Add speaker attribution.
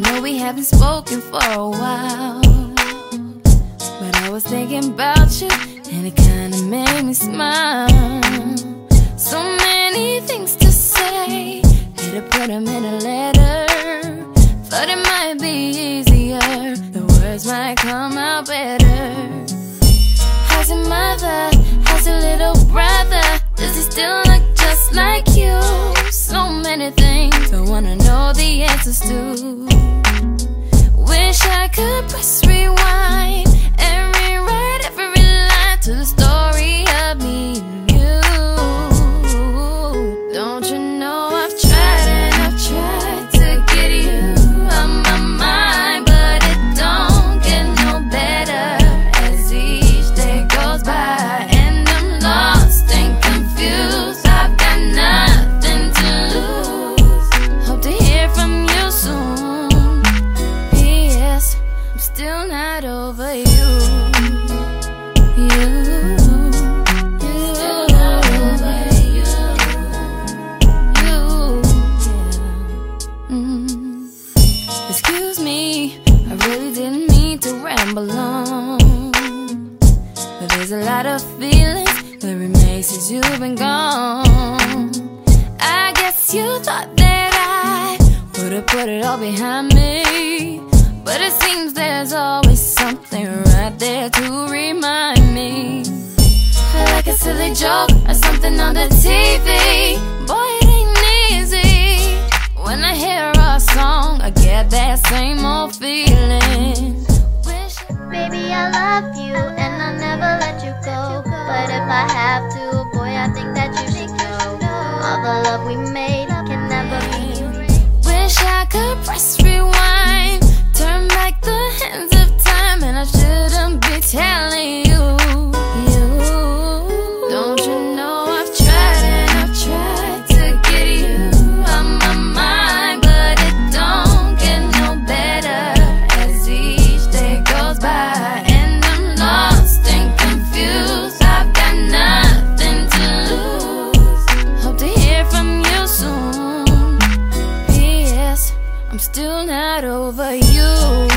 Speaker 1: know we haven't spoken for a while. But I was thinking about you, and it kinda made me smile. So many things to say, need to put them in a letter. Thought it might be easier, the words might come out better. How's your mother? How's your little brother? Does he still Excuse me, I really didn't mean to ramble on. But there's a lot of feelings that remain since you've been gone. I guess you thought that I would have put it all behind me. But it seems there's always something right there to remind me. Like a silly joke or something on the TV. Boy, it ain't easy. When I that same old feeling. Wish
Speaker 2: Baby, I love you and I'll never let you go. But if I have to, boy, I think that you should know. All the love we made can never be.
Speaker 1: Wish I could press rewind I'm still not over you.